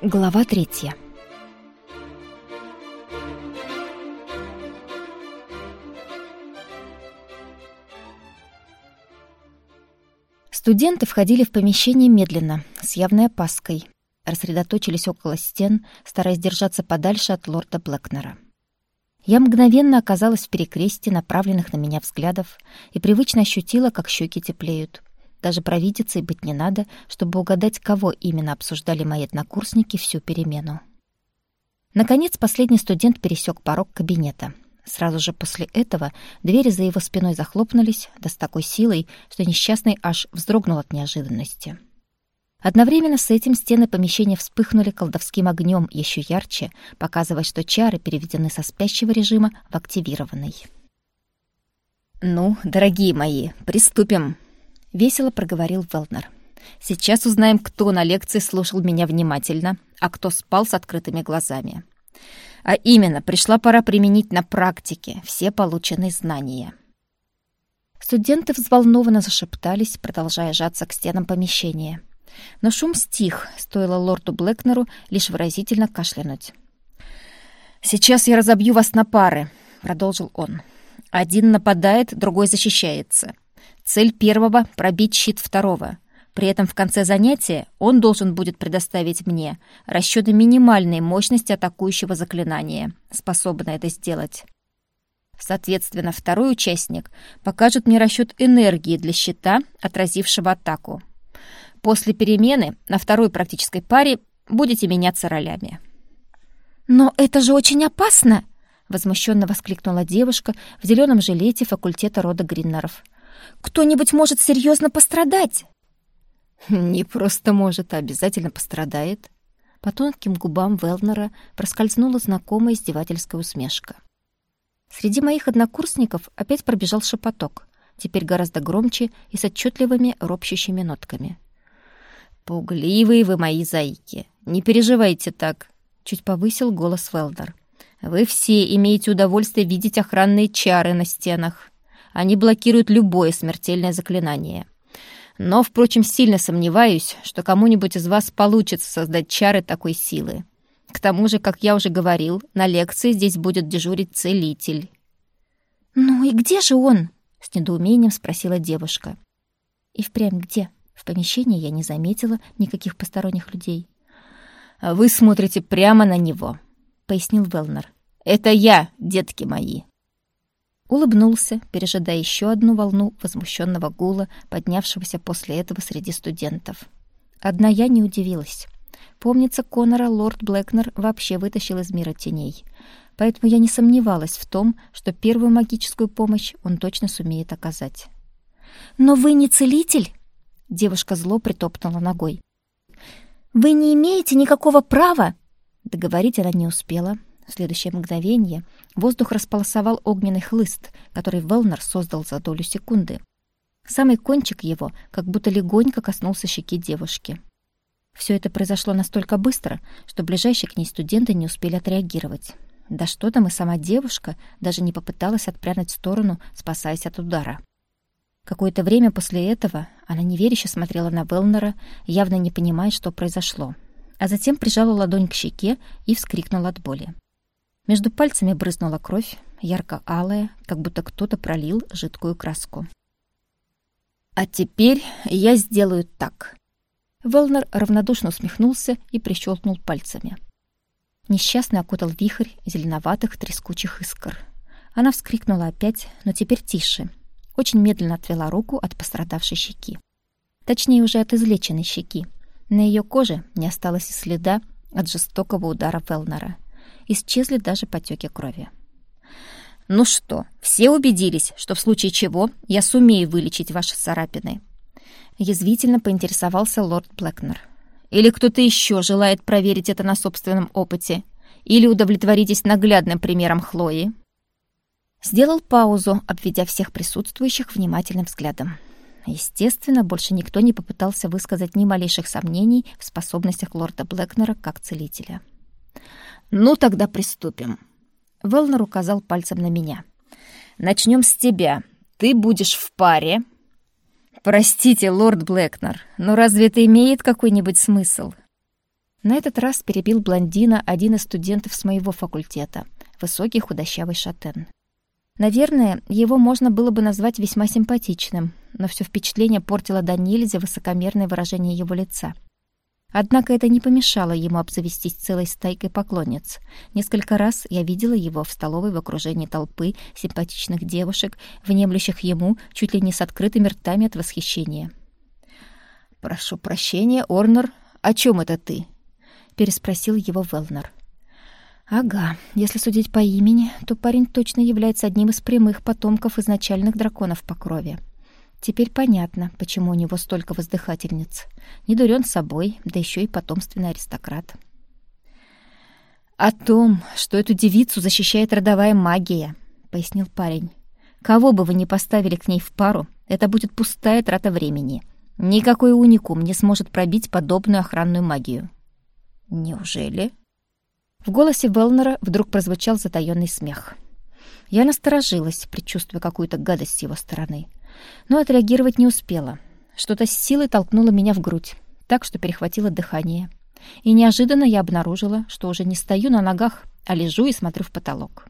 Глава третья. Студенты входили в помещение медленно, с явной опаской. Рассредоточились около стен, стараясь держаться подальше от лорда Блэкнера. Я мгновенно оказалась в перекрестии направленных на меня взглядов и привычно ощутила, как щеки теплеют. Даже провидицы быть не надо, чтобы угадать, кого именно обсуждали мои однокурсники всю перемену. Наконец, последний студент пересек порог кабинета. Сразу же после этого двери за его спиной захлопнулись, да с такой силой, что несчастный аж вздрогнул от неожиданности. Одновременно с этим стены помещения вспыхнули колдовским огнем еще ярче, показывая, что чары переведены со спящего режима в активированный. «Ну, дорогие мои, приступим!» — весело проговорил Велнер. «Сейчас узнаем, кто на лекции слушал меня внимательно, а кто спал с открытыми глазами. А именно, пришла пора применить на практике все полученные знания». Студенты взволнованно зашептались, продолжая жаться к стенам помещения. Но шум стих, стоило лорду Блэкнеру лишь выразительно кашлянуть. «Сейчас я разобью вас на пары», — продолжил он. «Один нападает, другой защищается. Цель первого — пробить щит второго. При этом в конце занятия он должен будет предоставить мне расчеты минимальной мощности атакующего заклинания, способное это сделать. Соответственно, второй участник покажет мне расчет энергии для щита, отразившего атаку. После перемены на второй практической паре будете меняться ролями. «Но это же очень опасно!» — возмущенно воскликнула девушка в зеленом жилете факультета рода Гриннеров — кто-нибудь может серьезно пострадать. Не просто может, а обязательно пострадает. По тонким губам Велнера проскользнула знакомая издевательская усмешка. Среди моих однокурсников опять пробежал шепоток, теперь гораздо громче и с отчетливыми ропщущими нотками. «Пугливые вы мои зайки! Не переживайте так!» — чуть повысил голос Велнер. «Вы все имеете удовольствие видеть охранные чары на стенах. Они блокируют любое смертельное заклинание. Но, впрочем, сильно сомневаюсь, что кому-нибудь из вас получится создать чары такой силы. К тому же, как я уже говорил, на лекции здесь будет дежурить целитель. «Ну и где же он?» — с недоумением спросила девушка. «И впрямь где?» В помещении я не заметила никаких посторонних людей. «Вы смотрите прямо на него», — пояснил Велнер. «Это я, детки мои». Улыбнулся, пережидая еще одну волну возмущенного гула, поднявшегося после этого среди студентов. Одна я не удивилась. Помнится, Конора лорд Блэкнер вообще вытащил из мира теней. Поэтому я не сомневалась в том, что первую магическую помощь он точно сумеет оказать. «Но вы не целитель?» Девушка зло притопнула ногой. «Вы не имеете никакого права!» Договорить она не успела. В следующее мгновение воздух располосовал огненный хлыст, который Велнер создал за долю секунды. Самый кончик его как будто легонько коснулся щеки девушки. Все это произошло настолько быстро, что ближайшие к ней студенты не успели отреагировать. Да что там и сама девушка даже не попыталась отпрянуть в сторону, спасаясь от удара. Какое-то время после этого она неверяще смотрела на Велнера, явно не понимая, что произошло, а затем прижала ладонь к щеке и вскрикнула от боли. Между пальцами брызнула кровь, ярко-алая, как будто кто-то пролил жидкую краску. «А теперь я сделаю так». Велнер равнодушно усмехнулся и прищелкнул пальцами. Несчастный окутал вихрь зеленоватых трескучих искр. Она вскрикнула опять, но теперь тише. Очень медленно отвела руку от пострадавшей щеки. Точнее, уже от излеченной щеки. На ее коже не осталось и следа от жестокого удара Велнера — исчезли даже потеки крови. «Ну что, все убедились, что в случае чего я сумею вылечить ваши царапины?» Язвительно поинтересовался лорд Блэкнер. «Или кто-то еще желает проверить это на собственном опыте? Или удовлетворитесь наглядным примером Хлои?» Сделал паузу, обведя всех присутствующих внимательным взглядом. Естественно, больше никто не попытался высказать ни малейших сомнений в способностях лорда Блэкнера как целителя. «Ну, тогда приступим». Велнер указал пальцем на меня. «Начнем с тебя. Ты будешь в паре». «Простите, лорд Блэкнер, но разве это имеет какой-нибудь смысл?» На этот раз перебил блондина один из студентов с моего факультета, высокий худощавый шатен. Наверное, его можно было бы назвать весьма симпатичным, но все впечатление портило до нельзя высокомерное выражение его лица — Однако это не помешало ему обзавестись целой стайкой поклонниц. Несколько раз я видела его в столовой в окружении толпы симпатичных девушек, внемлющих ему чуть ли не с открытыми ртами от восхищения. «Прошу прощения, Орнер, о чем это ты?» — переспросил его Велнер. «Ага, если судить по имени, то парень точно является одним из прямых потомков изначальных драконов по крови». Теперь понятно, почему у него столько воздыхательниц. Не дурен собой, да еще и потомственный аристократ. «О том, что эту девицу защищает родовая магия», — пояснил парень. «Кого бы вы ни поставили к ней в пару, это будет пустая трата времени. Никакой уникум не сможет пробить подобную охранную магию». «Неужели?» В голосе Велнера вдруг прозвучал затаённый смех. Я насторожилась, предчувствуя какую-то гадость с его стороны — но отреагировать не успела. Что-то с силой толкнуло меня в грудь, так что перехватило дыхание. И неожиданно я обнаружила, что уже не стою на ногах, а лежу и смотрю в потолок.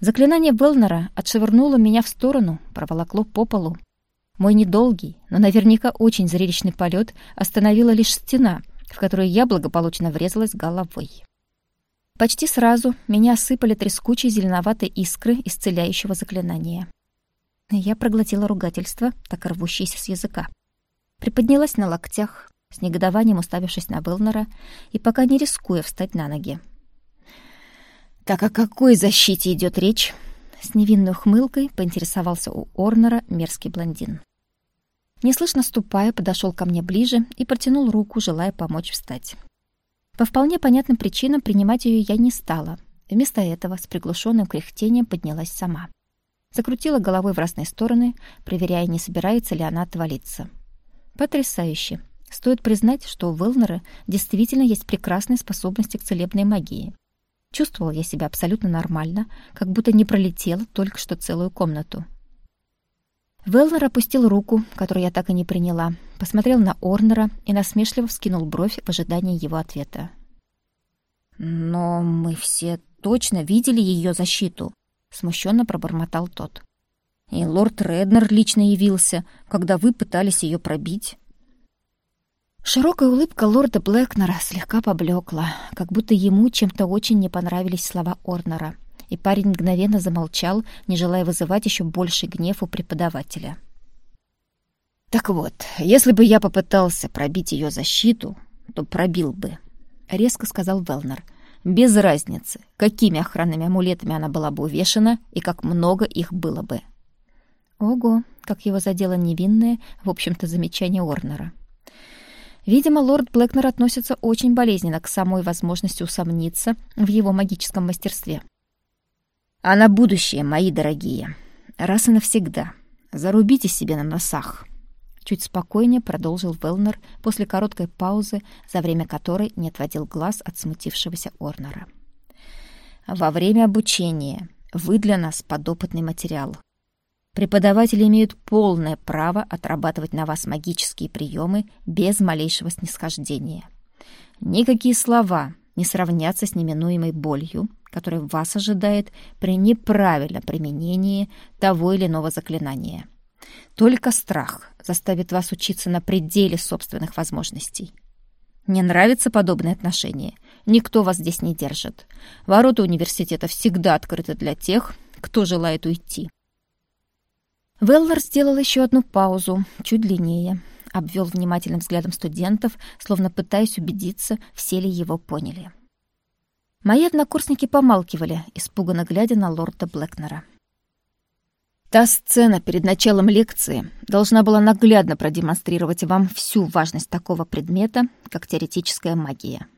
Заклинание Велнера отшвырнуло меня в сторону, проволокло по полу. Мой недолгий, но наверняка очень зрелищный полет остановила лишь стена, в которую я благополучно врезалась головой. Почти сразу меня осыпали трескучие зеленоватые искры исцеляющего заклинания. Я проглотила ругательство, так рвущееся с языка. Приподнялась на локтях, с негодованием уставившись на Велнера и пока не рискуя встать на ноги. «Так о какой защите идет речь?» С невинной ухмылкой поинтересовался у Орнера мерзкий блондин. Неслышно ступая, подошел ко мне ближе и протянул руку, желая помочь встать. По вполне понятным причинам принимать ее я не стала. Вместо этого с приглушенным кряхтением поднялась сама закрутила головой в разные стороны, проверяя, не собирается ли она отвалиться. Потрясающе. Стоит признать, что у Велнера действительно есть прекрасные способности к целебной магии. Чувствовала я себя абсолютно нормально, как будто не пролетела только что целую комнату. Велнер опустил руку, которую я так и не приняла, посмотрел на Орнера и насмешливо вскинул бровь в ожидании его ответа. «Но мы все точно видели ее защиту», смущенно пробормотал тот. И лорд Реднер лично явился, когда вы пытались ее пробить. Широкая улыбка лорда Блэкнера слегка поблекла, как будто ему чем-то очень не понравились слова Орнера, и парень мгновенно замолчал, не желая вызывать еще больший гнев у преподавателя. «Так вот, если бы я попытался пробить ее защиту, то пробил бы», — резко сказал Велнер, без разницы, какими охранными амулетами она была бы увешана и как много их было бы. Ого, как его задело невинное, в общем-то, замечание Орнера. Видимо, лорд Блэкнер относится очень болезненно к самой возможности усомниться в его магическом мастерстве. А на будущее, мои дорогие, раз и навсегда, зарубите себе на носах — Чуть спокойнее продолжил Велнер после короткой паузы, за время которой не отводил глаз от смутившегося Орнера. «Во время обучения вы для нас подопытный материал. Преподаватели имеют полное право отрабатывать на вас магические приемы без малейшего снисхождения. Никакие слова не сравнятся с неминуемой болью, которая вас ожидает при неправильном применении того или иного заклинания. Только страх заставит вас учиться на пределе собственных возможностей. Не нравится подобное отношение? Никто вас здесь не держит. Ворота университета всегда открыты для тех, кто желает уйти. Веллар сделал еще одну паузу, чуть длиннее, обвел внимательным взглядом студентов, словно пытаясь убедиться, все ли его поняли. Мои однокурсники помалкивали, испуганно глядя на лорда Блэкнера. Та сцена перед началом лекции должна была наглядно продемонстрировать вам всю важность такого предмета, как теоретическая магия.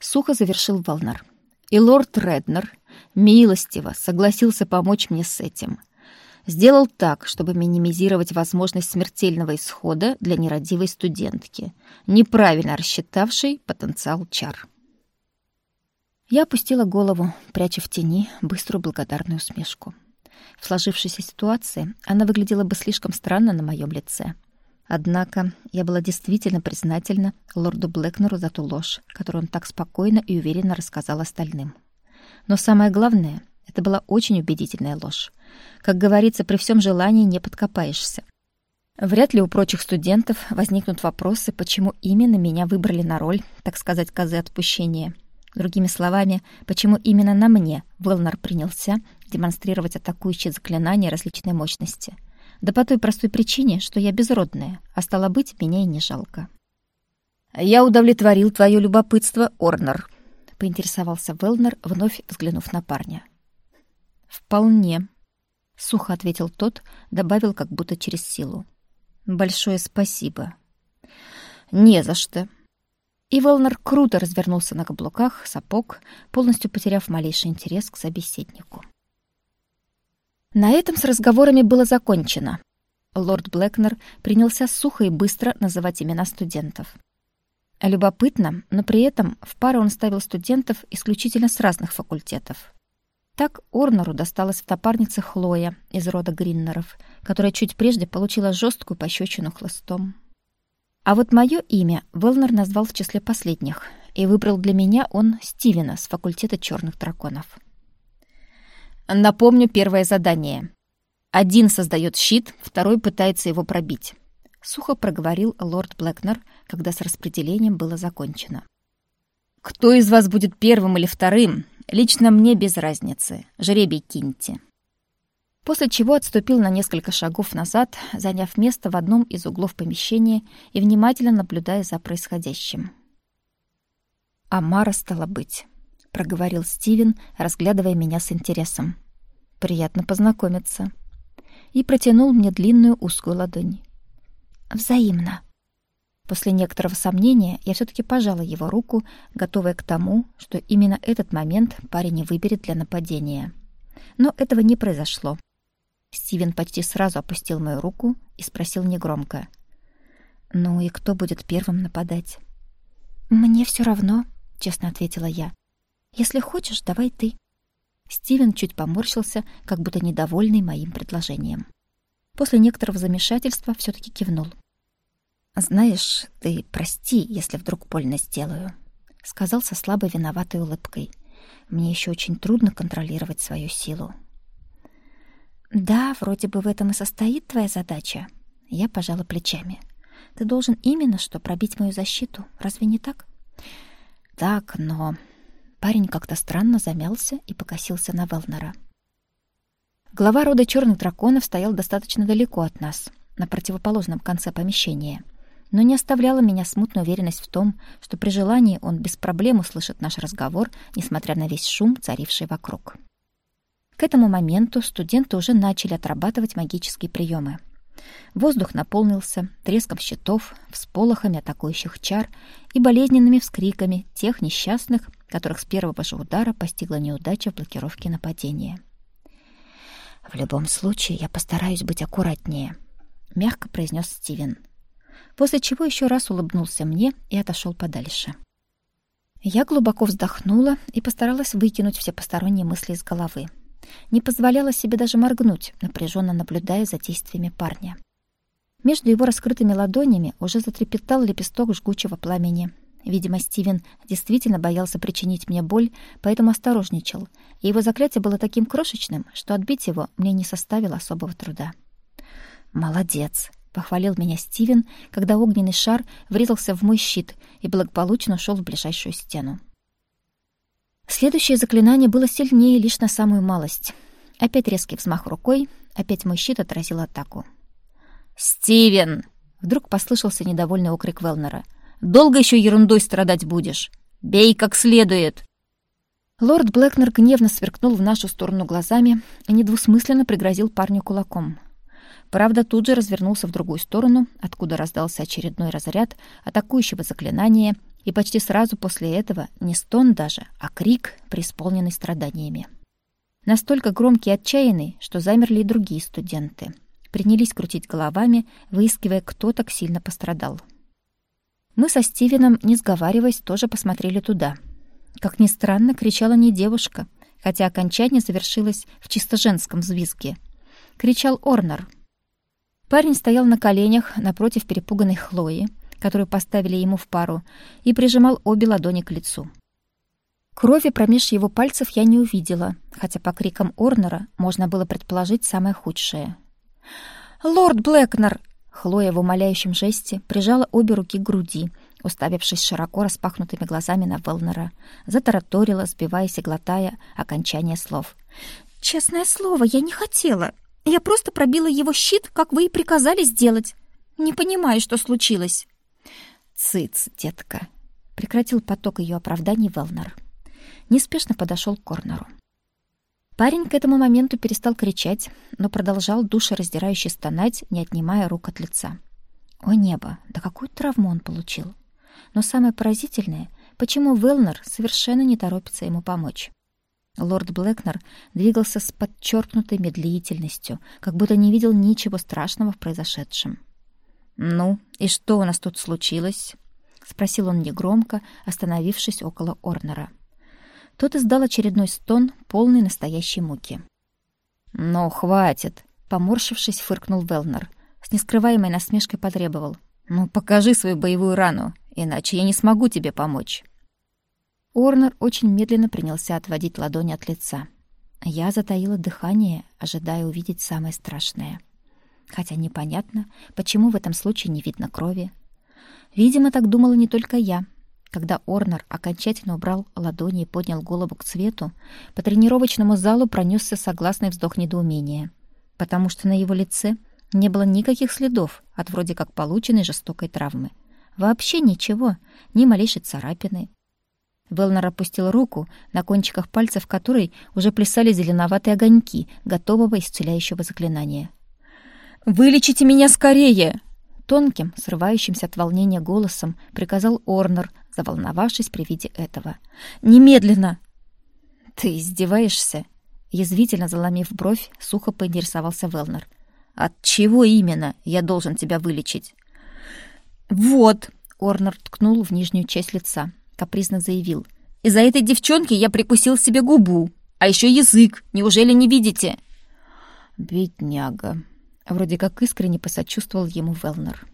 Сухо завершил Волнар. И лорд Реднер милостиво согласился помочь мне с этим. Сделал так, чтобы минимизировать возможность смертельного исхода для нерадивой студентки, неправильно рассчитавшей потенциал чар. Я опустила голову, пряча в тени быструю благодарную усмешку. В сложившейся ситуации она выглядела бы слишком странно на моем лице. Однако я была действительно признательна лорду Блэкнеру за ту ложь, которую он так спокойно и уверенно рассказал остальным. Но самое главное, это была очень убедительная ложь. Как говорится, при всем желании не подкопаешься. Вряд ли у прочих студентов возникнут вопросы, почему именно меня выбрали на роль, так сказать, козы отпущения. Другими словами, почему именно на мне Велнер принялся демонстрировать атакующие заклинания различной мощности. Да по той простой причине, что я безродная, а стало быть, меня и не жалко. «Я удовлетворил твое любопытство, Орнер», — поинтересовался Велнер, вновь взглянув на парня. «Вполне», — сухо ответил тот, добавил как будто через силу. «Большое спасибо». «Не за что», и Велнер круто развернулся на каблуках сапог, полностью потеряв малейший интерес к собеседнику. На этом с разговорами было закончено. Лорд Блэкнер принялся сухо и быстро называть имена студентов. Любопытно, но при этом в пару он ставил студентов исключительно с разных факультетов. Так Орнеру досталась в топарнице Хлоя из рода Гриннеров, которая чуть прежде получила жесткую пощечину хлыстом. А вот мое имя Велнер назвал в числе последних, и выбрал для меня он Стивена с факультета черных драконов. Напомню первое задание. Один создает щит, второй пытается его пробить. Сухо проговорил лорд Блэкнер, когда с распределением было закончено. Кто из вас будет первым или вторым, лично мне без разницы. Жребий киньте после чего отступил на несколько шагов назад, заняв место в одном из углов помещения и внимательно наблюдая за происходящим. «Амара стала быть», — проговорил Стивен, разглядывая меня с интересом. «Приятно познакомиться». И протянул мне длинную узкую ладонь. «Взаимно». После некоторого сомнения я все таки пожала его руку, готовая к тому, что именно этот момент парень выберет для нападения. Но этого не произошло. Стивен почти сразу опустил мою руку и спросил негромко. «Ну и кто будет первым нападать?» «Мне все равно», — честно ответила я. «Если хочешь, давай ты». Стивен чуть поморщился, как будто недовольный моим предложением. После некоторого замешательства все таки кивнул. «Знаешь, ты прости, если вдруг больно сделаю», — сказал со слабой виноватой улыбкой. «Мне еще очень трудно контролировать свою силу». Да, вроде бы в этом и состоит твоя задача. Я пожала плечами. Ты должен именно что пробить мою защиту. Разве не так? Так, но парень как-то странно замялся и покосился на Велнера. Глава рода черных драконов стоял достаточно далеко от нас, на противоположном конце помещения, но не оставляла меня смутная уверенность в том, что при желании он без проблем услышит наш разговор, несмотря на весь шум, царивший вокруг. К этому моменту студенты уже начали отрабатывать магические приемы. Воздух наполнился треском щитов, всполохами атакующих чар и болезненными вскриками тех несчастных, которых с первого же удара постигла неудача в блокировке нападения. «В любом случае я постараюсь быть аккуратнее», — мягко произнес Стивен. После чего еще раз улыбнулся мне и отошел подальше. Я глубоко вздохнула и постаралась выкинуть все посторонние мысли из головы не позволяла себе даже моргнуть, напряженно наблюдая за действиями парня. Между его раскрытыми ладонями уже затрепетал лепесток жгучего пламени. Видимо, Стивен действительно боялся причинить мне боль, поэтому осторожничал, и его заклятие было таким крошечным, что отбить его мне не составило особого труда. «Молодец!» — похвалил меня Стивен, когда огненный шар врезался в мой щит и благополучно ушел в ближайшую стену. Следующее заклинание было сильнее лишь на самую малость. Опять резкий взмах рукой, опять мой щит отразил атаку. «Стивен!» — вдруг послышался недовольный окрик Велнера. «Долго еще ерундой страдать будешь? Бей как следует!» Лорд Блэкнер гневно сверкнул в нашу сторону глазами и недвусмысленно пригрозил парню кулаком. Правда, тут же развернулся в другую сторону, откуда раздался очередной разряд атакующего заклинания, и почти сразу после этого не стон даже, а крик, преисполненный страданиями. Настолько громкий и отчаянный, что замерли и другие студенты. Принялись крутить головами, выискивая, кто так сильно пострадал. Мы со Стивеном, не сговариваясь, тоже посмотрели туда. Как ни странно, кричала не девушка, хотя окончание завершилось в чисто женском взвизге. Кричал Орнер — Парень стоял на коленях напротив перепуганной Хлои, которую поставили ему в пару, и прижимал обе ладони к лицу. Крови промеж его пальцев я не увидела, хотя по крикам Орнера можно было предположить самое худшее. «Лорд Блэкнер!» Хлоя в умоляющем жесте прижала обе руки к груди, уставившись широко распахнутыми глазами на Велнера, затараторила, сбиваясь и глотая окончание слов. «Честное слово, я не хотела. Я просто пробила его щит, как вы и приказали сделать. Не понимаю, что случилось». «Цыц, детка!» — прекратил поток ее оправданий Велнер. Неспешно подошел к Корнеру. Парень к этому моменту перестал кричать, но продолжал душераздирающе стонать, не отнимая рук от лица. О небо, да какую травму он получил! Но самое поразительное, почему Велнер совершенно не торопится ему помочь. Лорд Блэкнер двигался с подчеркнутой медлительностью, как будто не видел ничего страшного в произошедшем. «Ну, и что у нас тут случилось?» — спросил он негромко, остановившись около Орнера. Тот издал очередной стон, полный настоящей муки. «Ну, хватит!» — поморщившись, фыркнул Велнер. С нескрываемой насмешкой потребовал. «Ну, покажи свою боевую рану, иначе я не смогу тебе помочь». Орнер очень медленно принялся отводить ладони от лица. Я затаила дыхание, ожидая увидеть самое страшное. Хотя непонятно, почему в этом случае не видно крови. Видимо, так думала не только я. Когда Орнер окончательно убрал ладони и поднял голову к цвету, по тренировочному залу пронесся согласный вздох недоумения, потому что на его лице не было никаких следов от вроде как полученной жестокой травмы. Вообще ничего, ни малейшей царапины, Велнер опустил руку, на кончиках пальцев которой уже плясали зеленоватые огоньки готового исцеляющего заклинания. «Вылечите меня скорее!» Тонким, срывающимся от волнения голосом приказал Орнер, заволновавшись при виде этого. «Немедленно!» «Ты издеваешься?» Язвительно заломив бровь, сухо поинтересовался Велнер. «От чего именно я должен тебя вылечить?» «Вот!» — Орнер ткнул в нижнюю часть лица капризно заявил. «Из-за этой девчонки я прикусил себе губу, а еще язык. Неужели не видите?» «Бедняга», — вроде как искренне посочувствовал ему Велнер.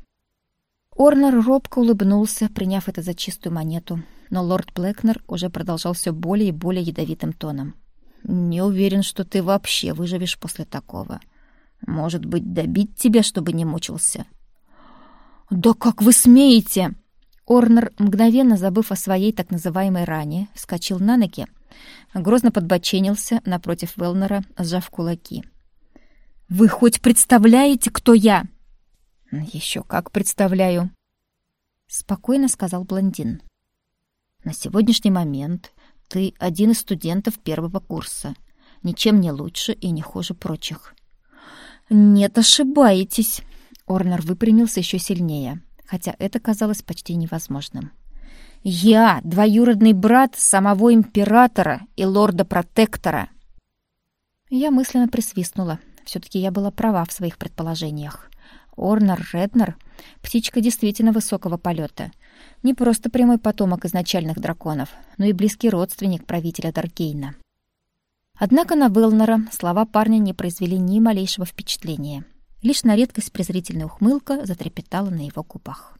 Орнер робко улыбнулся, приняв это за чистую монету, но лорд Блэкнер уже продолжал все более и более ядовитым тоном. «Не уверен, что ты вообще выживешь после такого. Может быть, добить тебя, чтобы не мучился?» «Да как вы смеете!» Орнер, мгновенно забыв о своей так называемой ране, вскочил на ноги, грозно подбоченился напротив Велнера, сжав кулаки. «Вы хоть представляете, кто я?» «Еще как представляю», — спокойно сказал блондин. «На сегодняшний момент ты один из студентов первого курса, ничем не лучше и не хуже прочих». «Нет, ошибаетесь», — Орнер выпрямился еще сильнее хотя это казалось почти невозможным. «Я — двоюродный брат самого императора и лорда-протектора!» Я мысленно присвистнула. Все таки я была права в своих предположениях. Орнер Реднер — птичка действительно высокого полета, Не просто прямой потомок изначальных драконов, но и близкий родственник правителя Даргейна. Однако на Велнера слова парня не произвели ни малейшего впечатления — Лишь на редкость презрительная ухмылка затрепетала на его губах.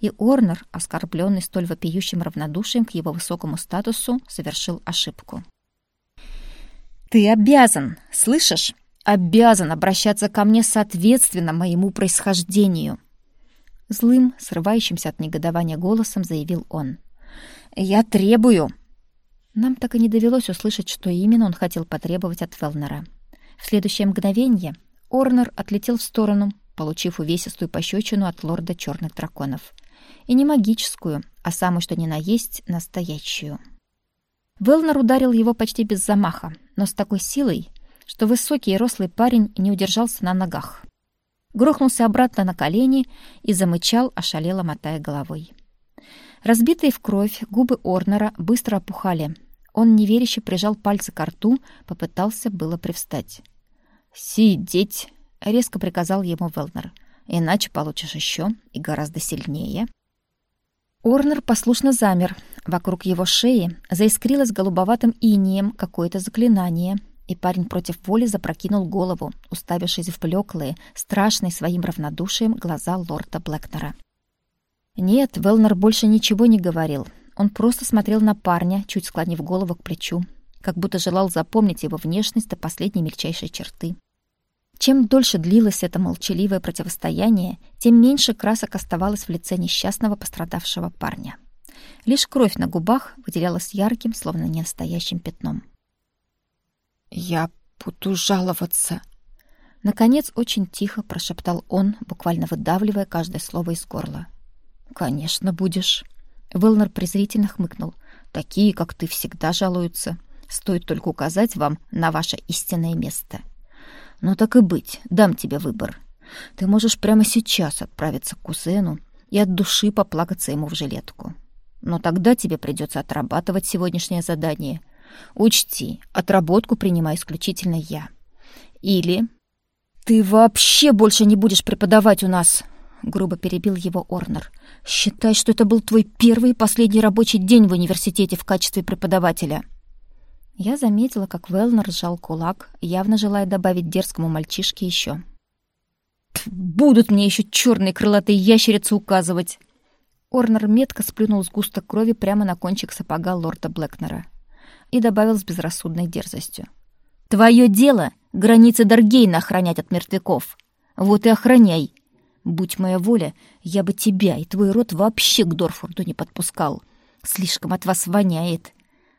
И Орнер, оскорбленный столь вопиющим равнодушием к его высокому статусу, совершил ошибку. «Ты обязан, слышишь? Обязан обращаться ко мне соответственно моему происхождению!» Злым, срывающимся от негодования голосом заявил он. «Я требую!» Нам так и не довелось услышать, что именно он хотел потребовать от Велнера. В следующее мгновение Орнер отлетел в сторону, получив увесистую пощечину от лорда черных драконов. И не магическую, а самую что ни на есть настоящую. Велнер ударил его почти без замаха, но с такой силой, что высокий и рослый парень не удержался на ногах. Грохнулся обратно на колени и замычал, ошалело мотая головой. Разбитые в кровь губы Орнера быстро опухали. Он неверяще прижал пальцы к рту, попытался было привстать. «Сидеть!» — резко приказал ему Велнер. «Иначе получишь еще и гораздо сильнее». Орнер послушно замер. Вокруг его шеи заискрилось голубоватым инием какое-то заклинание, и парень против воли запрокинул голову, уставившись в блеклые, страшные своим равнодушием глаза лорда Блэкнера. Нет, Велнер больше ничего не говорил. Он просто смотрел на парня, чуть склонив голову к плечу, как будто желал запомнить его внешность до последней мельчайшей черты. Чем дольше длилось это молчаливое противостояние, тем меньше красок оставалось в лице несчастного пострадавшего парня. Лишь кровь на губах выделялась ярким, словно ненастоящим пятном. «Я буду жаловаться!» Наконец, очень тихо прошептал он, буквально выдавливая каждое слово из горла. «Конечно, будешь!» Велнер презрительно хмыкнул. «Такие, как ты, всегда жалуются. Стоит только указать вам на ваше истинное место». «Ну так и быть, дам тебе выбор. Ты можешь прямо сейчас отправиться к кузену и от души поплакаться ему в жилетку. Но тогда тебе придется отрабатывать сегодняшнее задание. Учти, отработку принимаю исключительно я. Или... «Ты вообще больше не будешь преподавать у нас!» грубо перебил его Орнер. «Считай, что это был твой первый и последний рабочий день в университете в качестве преподавателя». Я заметила, как Велнер сжал кулак, явно желая добавить дерзкому мальчишке еще. «Будут мне еще черные крылатые ящерицы указывать!» Орнер метко сплюнул сгусток крови прямо на кончик сапога лорда Блэкнера и добавил с безрассудной дерзостью. «Твое дело — границы Даргейна охранять от мертвяков. Вот и охраняй. Будь моя воля, я бы тебя и твой род вообще к Дорфорду не подпускал. Слишком от вас воняет.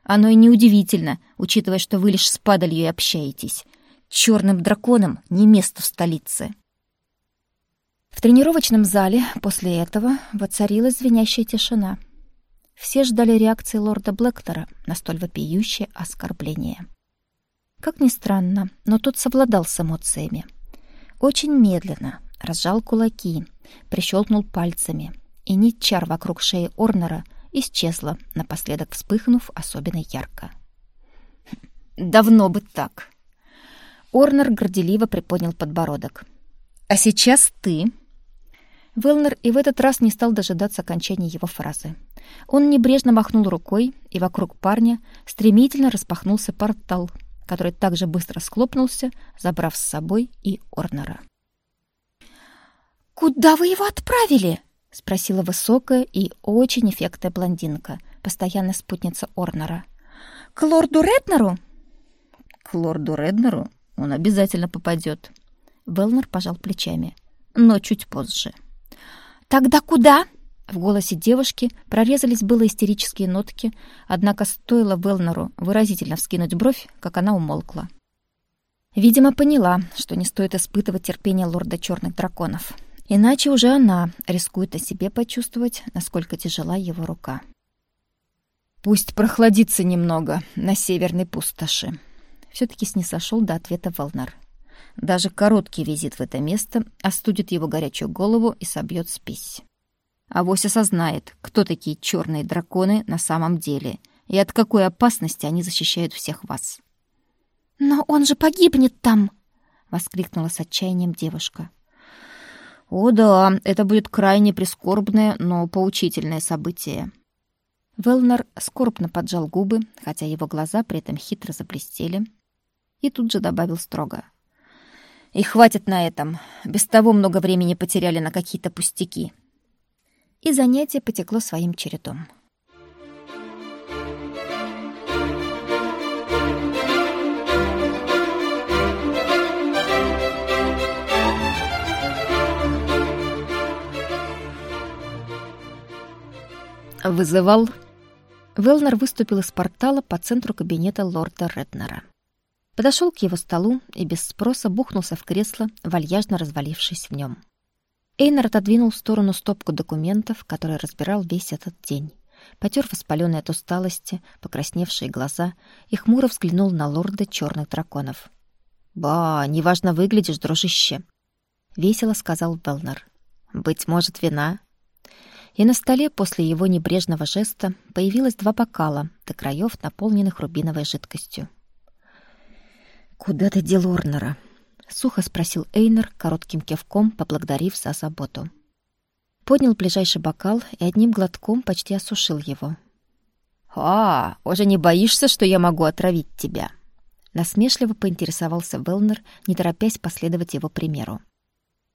Оно и неудивительно, учитывая, что вы лишь с падалью и общаетесь. Черным драконом не место в столице». В тренировочном зале после этого воцарилась звенящая тишина. Все ждали реакции лорда Блэктора на столь вопиющее оскорбление. Как ни странно, но тот совладал с эмоциями. Очень медленно разжал кулаки, прищелкнул пальцами, и нить чар вокруг шеи Орнера исчезла, напоследок вспыхнув особенно ярко. «Давно бы так!» Орнер горделиво приподнял подбородок. «А сейчас ты...» Велнер и в этот раз не стал дожидаться окончания его фразы. Он небрежно махнул рукой, и вокруг парня стремительно распахнулся портал, который также быстро схлопнулся, забрав с собой и Орнера. «Куда вы его отправили?» — спросила высокая и очень эффектная блондинка, постоянная спутница Орнера. «К лорду Реднеру?» «К лорду Реднеру он обязательно попадет». Велнер пожал плечами. «Но чуть позже». «Тогда куда?» В голосе девушки прорезались было истерические нотки, однако стоило Велнеру выразительно вскинуть бровь, как она умолкла. Видимо, поняла, что не стоит испытывать терпение лорда черных драконов. Иначе уже она рискует о себе почувствовать, насколько тяжела его рука. «Пусть прохладится немного на северной пустоши», — все-таки снисошел до ответа Велнер. Даже короткий визит в это место остудит его горячую голову и собьет спесь. Авось осознает, кто такие черные драконы на самом деле и от какой опасности они защищают всех вас. «Но он же погибнет там!» — воскликнула с отчаянием девушка. «О да, это будет крайне прискорбное, но поучительное событие». Велнер скорбно поджал губы, хотя его глаза при этом хитро заблестели, и тут же добавил строго — и хватит на этом. Без того много времени потеряли на какие-то пустяки. И занятие потекло своим чередом. Вызывал. Велнер выступил из портала по центру кабинета лорда Реднера. Подошел к его столу и без спроса бухнулся в кресло, вальяжно развалившись в нем. Эйнер отодвинул в сторону стопку документов, которые разбирал весь этот день. Потер воспаленные от усталости, покрасневшие глаза и хмуро взглянул на лорда черных драконов. «Ба, неважно выглядишь, дружище!» — весело сказал Белнер. «Быть может, вина?» И на столе после его небрежного жеста появилось два бокала, до краев наполненных рубиновой жидкостью. «Куда ты дел Орнера?» — сухо спросил Эйнер, коротким кивком поблагодарив за заботу. Поднял ближайший бокал и одним глотком почти осушил его. «А, уже не боишься, что я могу отравить тебя?» Насмешливо поинтересовался Велнер, не торопясь последовать его примеру.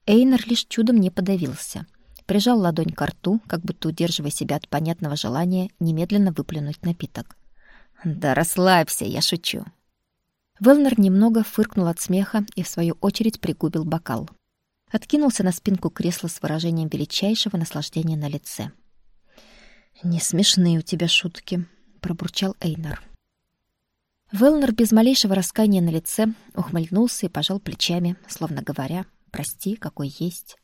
Эйнер лишь чудом не подавился. Прижал ладонь к рту, как будто удерживая себя от понятного желания немедленно выплюнуть напиток. «Да расслабься, я шучу». Велнер немного фыркнул от смеха и, в свою очередь, пригубил бокал. Откинулся на спинку кресла с выражением величайшего наслаждения на лице. «Не смешные у тебя шутки», — пробурчал Эйнер. Велнер без малейшего раскаяния на лице ухмыльнулся и пожал плечами, словно говоря, «Прости, какой есть».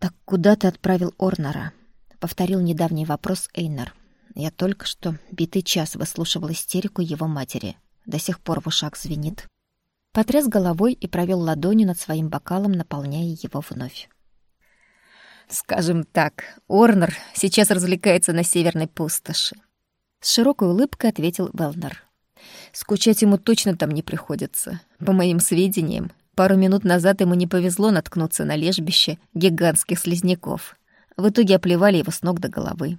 «Так куда ты отправил Орнера?» — повторил недавний вопрос Эйнер. «Я только что битый час выслушивал истерику его матери. До сих пор в ушах звенит». Потряс головой и провел ладонью над своим бокалом, наполняя его вновь. «Скажем так, Орнер сейчас развлекается на северной пустоши», — с широкой улыбкой ответил Велнер. Скучать ему точно там не приходится. По моим сведениям, пару минут назад ему не повезло наткнуться на лежбище гигантских слизняков. В итоге оплевали его с ног до головы.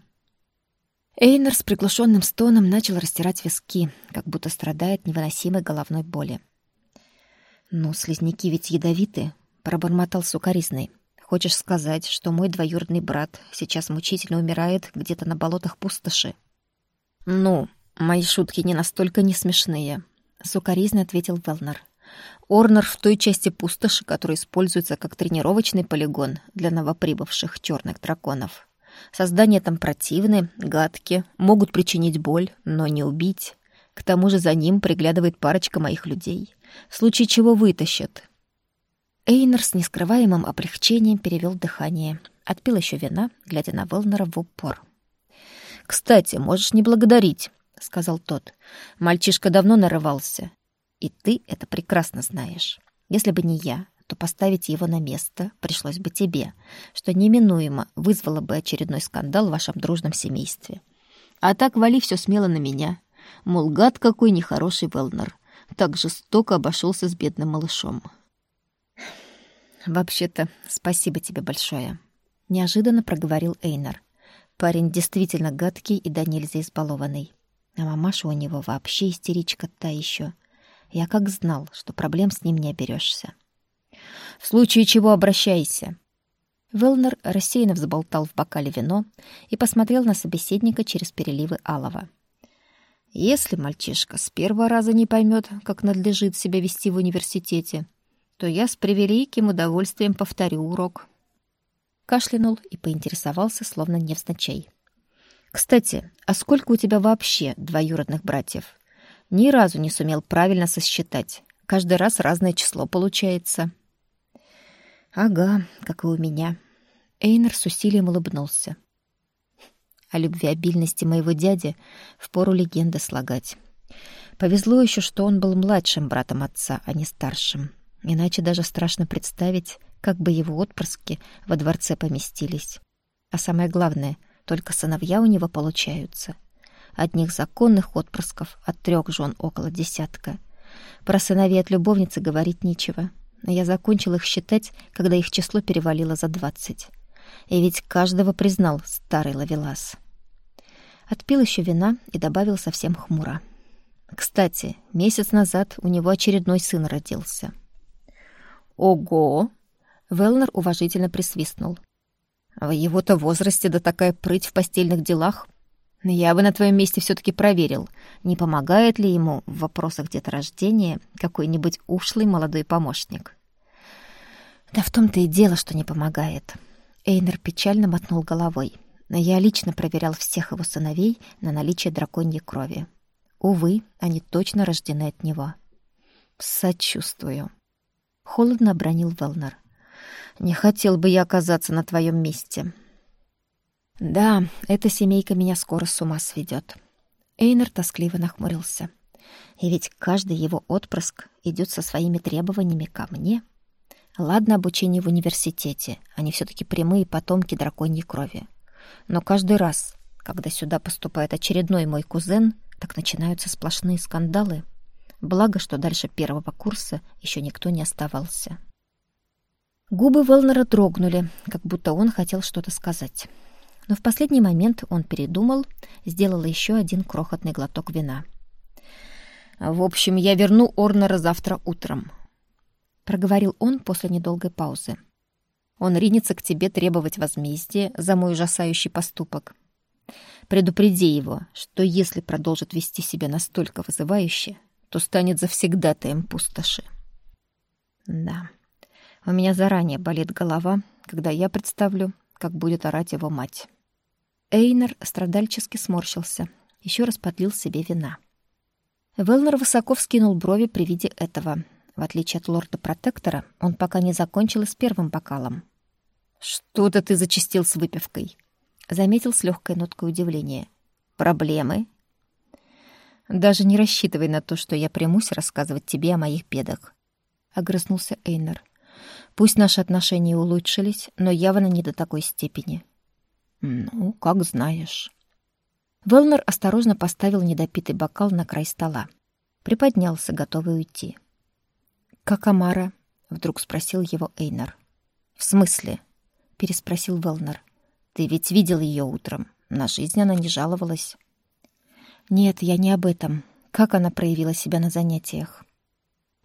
Эйнер с приглушенным стоном начал растирать виски, как будто страдает невыносимой головной боли. «Ну, слизняки ведь ядовиты», — пробормотал сукоризный. «Хочешь сказать, что мой двоюродный брат сейчас мучительно умирает где-то на болотах пустоши?» «Ну, «Мои шутки не настолько не смешные», — сукоризно ответил Велнер. «Орнер в той части пустоши, которая используется как тренировочный полигон для новоприбывших черных драконов. Создания там противны, гадкие, могут причинить боль, но не убить. К тому же за ним приглядывает парочка моих людей. В случае чего вытащат». Эйнер с нескрываемым облегчением перевел дыхание. Отпил еще вина, глядя на Велнера в упор. «Кстати, можешь не благодарить. — сказал тот. «Мальчишка давно нарывался. И ты это прекрасно знаешь. Если бы не я, то поставить его на место пришлось бы тебе, что неминуемо вызвало бы очередной скандал в вашем дружном семействе. А так вали все смело на меня. Мол, гад какой нехороший Велнер. Так жестоко обошелся с бедным малышом». «Вообще-то, спасибо тебе большое», — неожиданно проговорил Эйнар. «Парень действительно гадкий и до нельзя избалованный. А мамаша у него вообще истеричка та еще. Я как знал, что проблем с ним не оберешься. В случае чего обращайся. Велнер рассеянно взболтал в бокале вино и посмотрел на собеседника через переливы алого. Если мальчишка с первого раза не поймет, как надлежит себя вести в университете, то я с превеликим удовольствием повторю урок. Кашлянул и поинтересовался, словно невзначай. Кстати, а сколько у тебя вообще двоюродных братьев? Ни разу не сумел правильно сосчитать. Каждый раз разное число получается. Ага, как и у меня. Эйнер с усилием улыбнулся. О любвеобильности моего дяди впору легенды слагать. Повезло еще, что он был младшим братом отца, а не старшим. Иначе даже страшно представить, как бы его отпрыски во дворце поместились. А самое главное — только сыновья у него получаются. Одних законных отпрысков от трех жен около десятка. Про сыновей от любовницы говорить нечего. Я закончил их считать, когда их число перевалило за двадцать. И ведь каждого признал старый ловелас. Отпил еще вина и добавил совсем хмуро. Кстати, месяц назад у него очередной сын родился. «Ого!» Велнер уважительно присвистнул. В его-то возрасте да такая прыть в постельных делах. Я бы на твоем месте все таки проверил, не помогает ли ему в вопросах деторождения какой-нибудь ушлый молодой помощник. Да в том-то и дело, что не помогает. Эйнер печально мотнул головой. Я лично проверял всех его сыновей на наличие драконьей крови. Увы, они точно рождены от него. Сочувствую. Холодно обронил Велнер. Не хотел бы я оказаться на твоем месте. Да, эта семейка меня скоро с ума сведет. Эйнер тоскливо нахмурился. И ведь каждый его отпрыск идет со своими требованиями ко мне. Ладно, обучение в университете, они все таки прямые потомки драконьей крови. Но каждый раз, когда сюда поступает очередной мой кузен, так начинаются сплошные скандалы. Благо, что дальше первого курса еще никто не оставался. Губы Велнера дрогнули, как будто он хотел что-то сказать. Но в последний момент он передумал, сделал еще один крохотный глоток вина. В общем, я верну Орнера завтра утром», — проговорил он после недолгой паузы. «Он ринется к тебе требовать возмездия за мой ужасающий поступок. Предупреди его, что если продолжит вести себя настолько вызывающе, то станет завсегдатаем пустоши». «Да, у меня заранее болит голова, когда я представлю, как будет орать его мать». Эйнер страдальчески сморщился, еще раз подлил себе вина. Велнер высоко вскинул брови при виде этого. В отличие от лорда-протектора, он пока не закончил с первым бокалом. «Что-то ты зачистил с выпивкой», — заметил с легкой ноткой удивления. «Проблемы?» «Даже не рассчитывай на то, что я примусь рассказывать тебе о моих бедах», — огрызнулся Эйнер. «Пусть наши отношения улучшились, но явно не до такой степени». «Ну, как знаешь». Велнер осторожно поставил недопитый бокал на край стола. Приподнялся, готовый уйти. «Как Амара?» — вдруг спросил его Эйнер. «В смысле?» — переспросил Велнер. «Ты ведь видел ее утром. На жизнь она не жаловалась». «Нет, я не об этом. Как она проявила себя на занятиях?»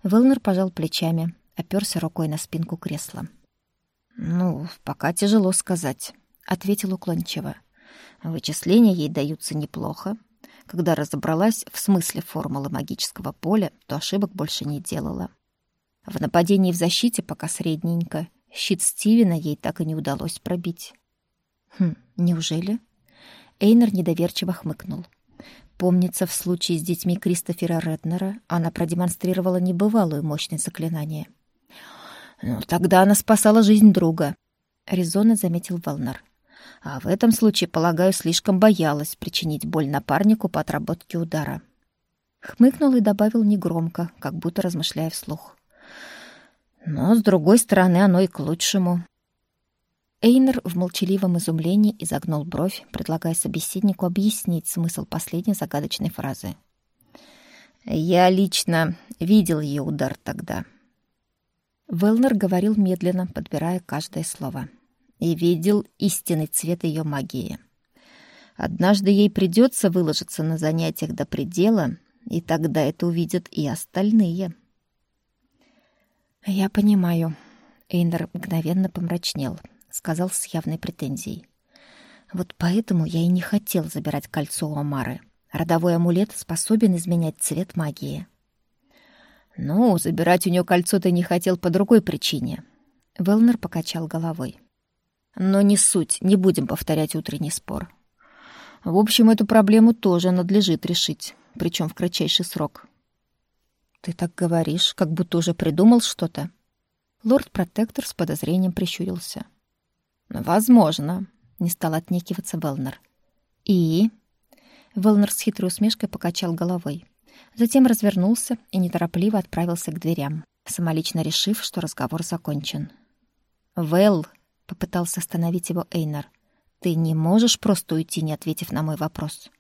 Велнер пожал плечами, оперся рукой на спинку кресла. «Ну, пока тяжело сказать», — ответил уклончиво. Вычисления ей даются неплохо. Когда разобралась в смысле формулы магического поля, то ошибок больше не делала. В нападении в защите пока средненько. Щит Стивена ей так и не удалось пробить. Хм, неужели? Эйнер недоверчиво хмыкнул. Помнится, в случае с детьми Кристофера Реднера она продемонстрировала небывалую мощность заклинания. «Ну, тогда она спасала жизнь друга», — резонно заметил Волнар. А в этом случае, полагаю, слишком боялась причинить боль напарнику по отработке удара. Хмыкнул и добавил негромко, как будто размышляя вслух. Но, с другой стороны, оно и к лучшему. Эйнер в молчаливом изумлении изогнул бровь, предлагая собеседнику объяснить смысл последней загадочной фразы. «Я лично видел ее удар тогда». Велнер говорил медленно, подбирая каждое слово и видел истинный цвет ее магии. Однажды ей придется выложиться на занятиях до предела, и тогда это увидят и остальные. «Я понимаю», — Эйнер мгновенно помрачнел, сказал с явной претензией. «Вот поэтому я и не хотел забирать кольцо у Амары. Родовой амулет способен изменять цвет магии». «Ну, забирать у нее кольцо ты не хотел по другой причине». Велнер покачал головой. Но не суть, не будем повторять утренний спор. В общем, эту проблему тоже надлежит решить, причем в кратчайший срок. Ты так говоришь, как будто уже придумал что-то. Лорд-протектор с подозрением прищурился. Возможно, не стал отнекиваться Велнер. И Велнер с хитрой усмешкой покачал головой. Затем развернулся и неторопливо отправился к дверям, самолично решив, что разговор закончен. «Вэл!» — попытался остановить его Эйнар. «Ты не можешь просто уйти, не ответив на мой вопрос».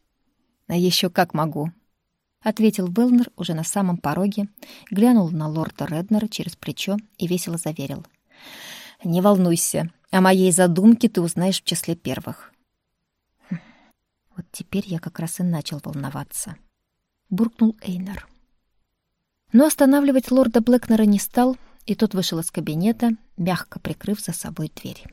«А еще как могу», — ответил Велнер уже на самом пороге, глянул на лорда Реднера через плечо и весело заверил. «Не волнуйся, о моей задумке ты узнаешь в числе первых». Вот теперь я как раз и начал волноваться. Буркнул Эйнар. Но останавливать лорда Блэкнера не стал, и тот вышел из кабинета, мягко прикрыв за собой дверь.